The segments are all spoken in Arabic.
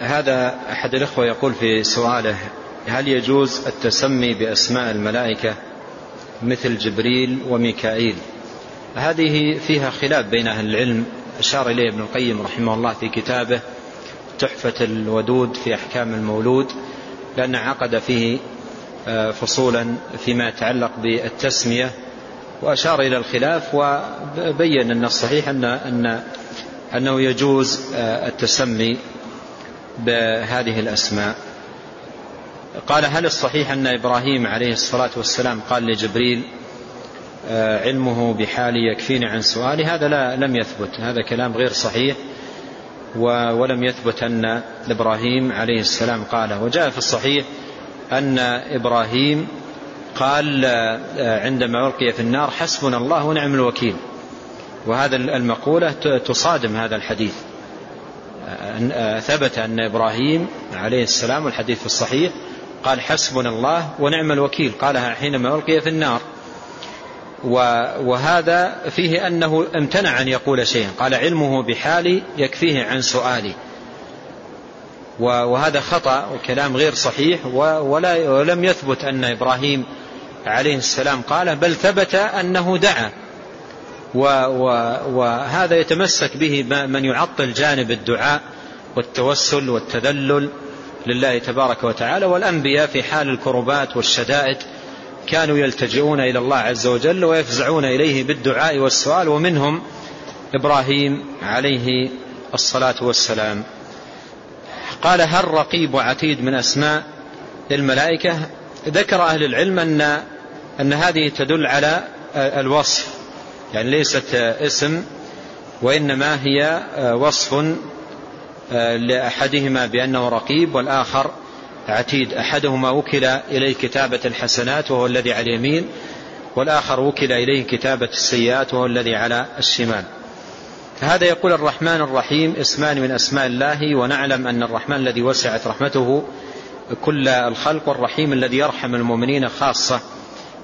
هذا أحد الإخوة يقول في سؤاله هل يجوز التسمي بأسماء الملائكة مثل جبريل وميكائيل؟ هذه فيها خلاف بين أهل العلم أشار إليه ابن القيم رحمه الله في كتابه تحفة الودود في أحكام المولود لأن عقد فيه آه، فصولا فيما يتعلق بالتسمية وأشار إلى الخلاف وبين أن الصحيح أن أن أنه يجوز آه، التسمي بهذه الأسماء. قال هل الصحيح أن إبراهيم عليه الصلاة والسلام قال لجبريل آه، علمه بحالي يكفيني عن سؤالي؟ هذا لا لم يثبت. هذا كلام غير صحيح ولم يثبت أن إبراهيم عليه السلام قاله. وجاء في الصحيح أن إبراهيم قال آه، عندما ألقي في النار حسبنا الله ونعم الوكيل. وهذا المقولة تصادم هذا الحديث. ثبت أن إبراهيم عليه السلام والحديث في الصحيح قال حسبنا الله ونعم الوكيل. قالها حينما ألقي في النار. وهذا فيه أنه امتنع أن يقول شيئا. قال علمه بحالي يكفيه عن سؤالي. وهذا خطأ وكلام غير صحيح. ولا ولم يثبت أن إبراهيم عليه السلام قال بل ثبت أنه دعا. وهذا يتمسك به من يعطل جانب الدعاء والتوسل والتذلل لله تبارك وتعالى. والأنبياء في حال الكربات والشدائد كانوا يلتجئون إلى الله عز وجل ويفزعون إليه بالدعاء والسؤال. ومنهم إبراهيم عليه الصلاة والسلام. قال هل رقيب وعتيد من أسماء الملائكة ذكر أهل العلم أن, أن هذه تدل على الوصف. يعني ليست اسم وإنما هي وصف لأحدهما بأنه رقيب والآخر عتيد. أحدهما وكل إليه كتابة الحسنات وهو الذي على اليمين والآخر وكل إليه كتابة السيئات وهو الذي على الشمال. فهذا يقول الرحمن الرحيم اسمان من أسماء الله ونعلم أن الرحمن الذي وسعت رحمته كل الخلق والرحيم الذي يرحم المؤمنين خاصة.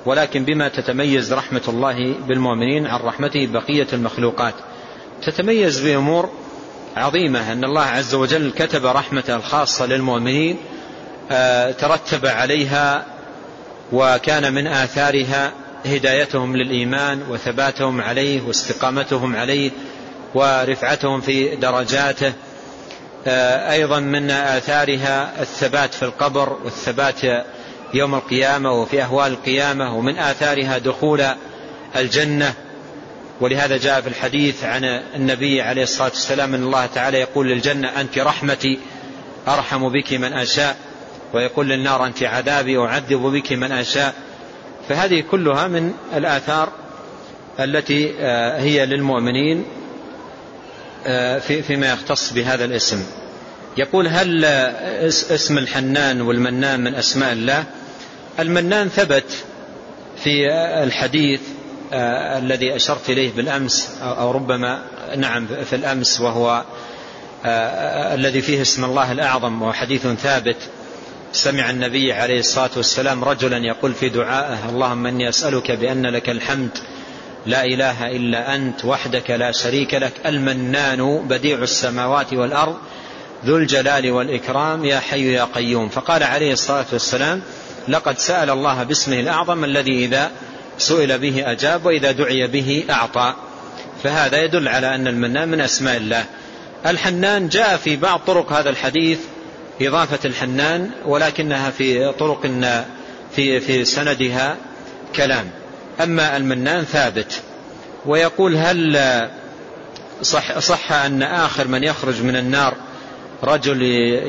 ولكن بما تتميز رحمة الله بالمؤمنين عن رحمته بقية المخلوقات. تتميز بأمور عظيمة أن الله عز وجل كتب رحمته الخاصة للمؤمنين آه، ترتب عليها وكان من آثارها هدايتهم للإيمان وثباتهم عليه واستقامتهم عليه ورفعتهم في درجاته. آه، أيضا من آثارها الثبات في القبر والثبات يوم القيامة وفي أهوال القيامة ومن آثارها دخول الجنة. ولهذا جاء في الحديث عن النبي عليه الصلاة والسلام أن الله تعالى يقول للجنة أنت رحمتي أرحم بك من أشاء ويقول للنار أنت عذابي أعذب بك من أشاء. فهذه كلها من الآثار التي آه، هي للمؤمنين آه، فيما يختص بهذا الاسم. يقول هل اسم الحنان والمنان من أسماء الله؟ المنان ثبت في الحديث آه، الذي أشرت إليه بالأمس أو ربما نعم في الأمس وهو آه، الذي فيه اسم الله الأعظم وهو حديث ثابت. سمع النبي عليه الصلاة والسلام رجلا يقول في دعائه اللهم أني أسألك بأن لك الحمد لا إله إلا أنت وحدك لا شريك لك المنان بديع السماوات والأرض ذو الجلال والإكرام يا حي يا قيوم. فقال عليه الصلاة والسلام لقد سأل الله باسمه الأعظم الذي إذا سئل به أجاب وإذا دعي به أعطى. فهذا يدل على أن المنان من أسماء الله. الحنان جاء في بعض طرق هذا الحديث إضافة الحنان ولكنها في طرق في, في سندها كلام. أما المنان ثابت. ويقول هل صح, صح أن آخر من يخرج من النار رجل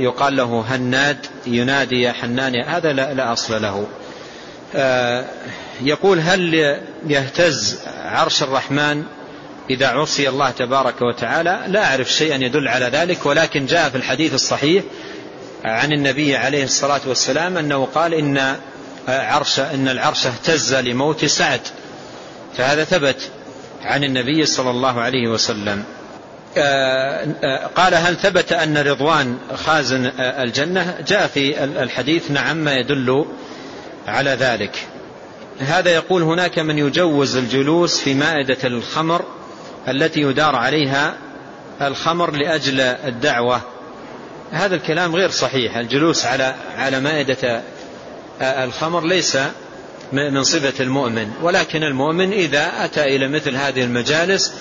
يقال له هناد ينادي يا حنان هذا لا, لا أصل له. آه، يقول هل يهتز عرش الرحمن إذا عصي الله تبارك وتعالى؟ لا أعرف شيئا يدل على ذلك ولكن جاء في الحديث الصحيح عن النبي عليه الصلاة والسلام أنه قال إن عرش إن العرش اهتز لموت سعد. فهذا ثبت عن النبي صلى الله عليه وسلم. آه، آه، قال هل ثبت أن رضوان خازن آه، الجنة؟ جاء في الحديث نعم ما يدل على ذلك. هذا يقول هناك من يجوز الجلوس في مائدة الخمر التي يدار عليها الخمر لأجل الدعوة. هذا الكلام غير صحيح. الجلوس على على مائدة الخمر ليس من صفة المؤمن. ولكن المؤمن إذا أتى إلى مثل هذه المجالس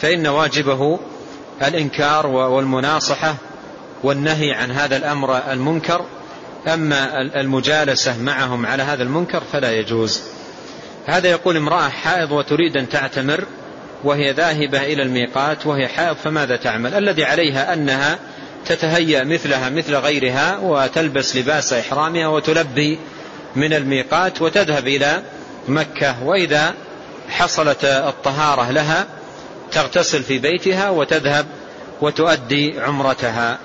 فإن واجبه الإنكار والمناصحة والنهي عن هذا الأمر المنكر. أما المجالسة معهم على هذا المنكر فلا يجوز. هذا يقول امرأة حائض وتريد أن تعتمر وهي ذاهبة إلى الميقات وهي حائض فماذا تعمل؟ الذي عليها أنها تتهيأ مثلها مثل غيرها وتلبس لباس إحرامها وتلبي من الميقات وتذهب إلى مكة. وإذا حصلت الطهارة لها تغتسل في بيتها وتذهب وتؤدي عمرتها.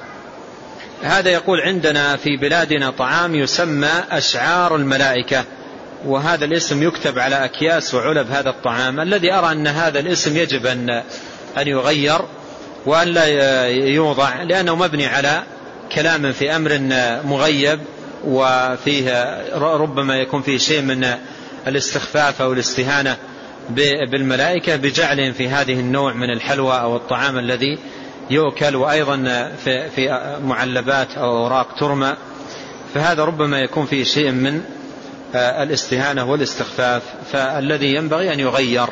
هذا يقول عندنا في بلادنا طعام يسمى أشعار الملائكة وهذا الاسم يكتب على أكياس وعلب هذا الطعام. الذي أرى أن هذا الاسم يجب أن أن يغير وأن لا يوضع لأنه مبني على كلام في أمر مغيب وفيه ربما يكون فيه شيء من الاستخفاف أو الاستهانة. بالملائكة بجعلهم في هذه النوع من الحلوى أو الطعام الذي يؤكل وأيضا في, في معلبات أو أوراق ترمى. فهذا ربما يكون فيه شيء من الاستهانة والاستخفاف. فالذي ينبغي أن يغير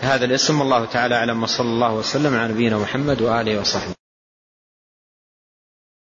هذا الاسم. الله تعالى أعلم. وصلى الله وسلم على نبينا محمد وآله وصحبه.